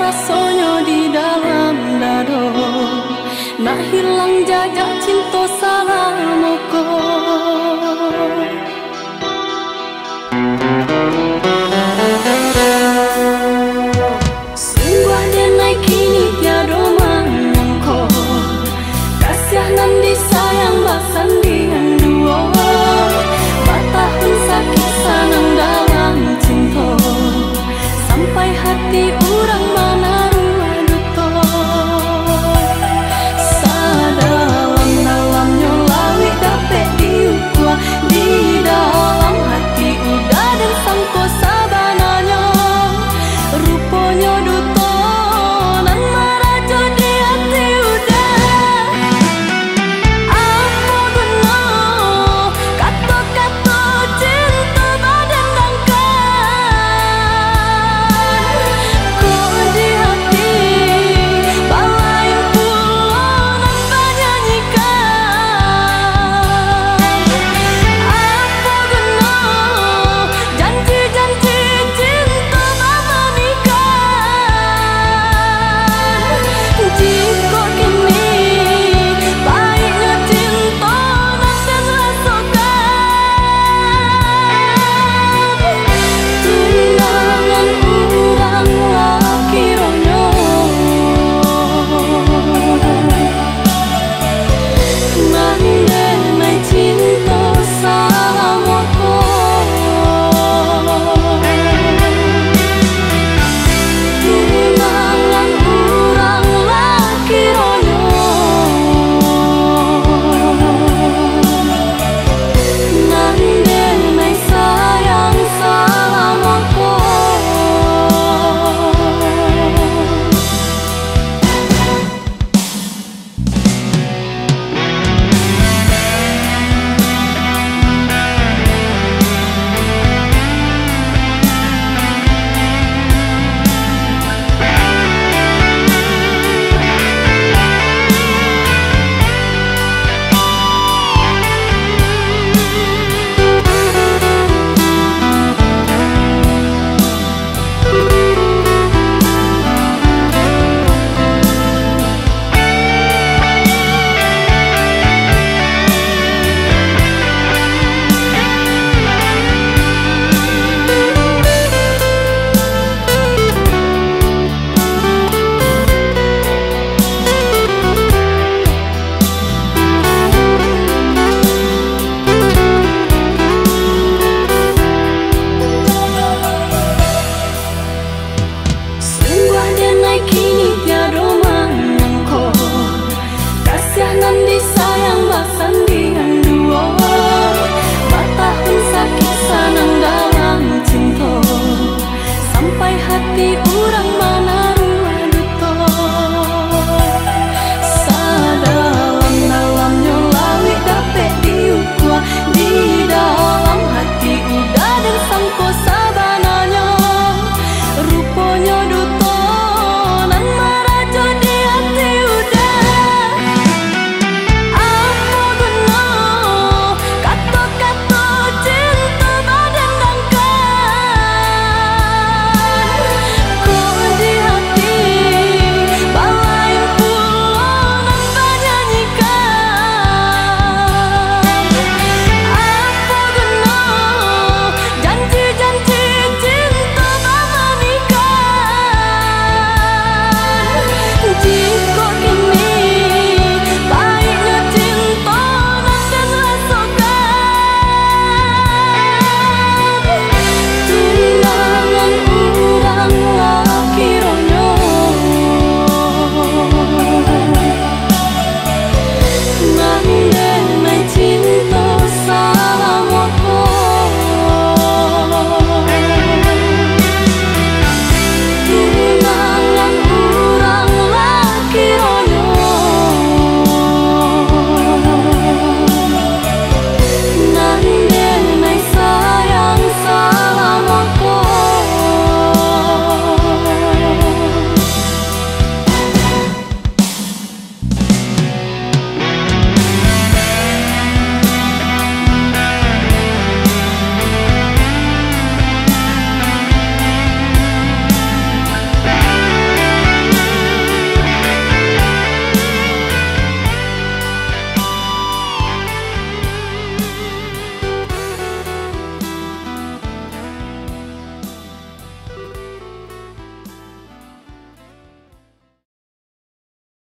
rasanya di dalam dado. Nak hilang